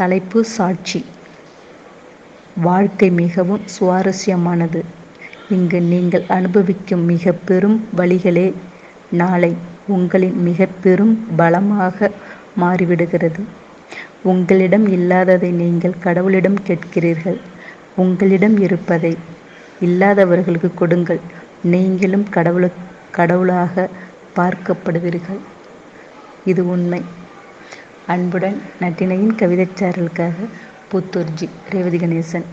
தலைப்பு சாட்சி வாழ்க்கை மிகவும் சுவாரஸ்யமானது. இங்கு நீங்கள் அனுபவிக்கும் மிக பெரும் வழிகளே நாளை உங்களின் மிக பெரும் பலமாக மாறிவிடுகிறது. உங்களிடம் இல்லாததை நீங்கள் கடவுளிடம் கேட்கிறீர்கள். உங்களிடம் இருப்பதை இல்லாதவர்களுக்கு கொடுங்கள் நீங்களும் கடவுளாகப் பார்க்கப்படுவீர்கள். இது உண்மை. அன்புடன் நட்டினையின் கவிதைச்சாரலுக்காக புத்தூர்ஜி ரேவதி கணேசன்.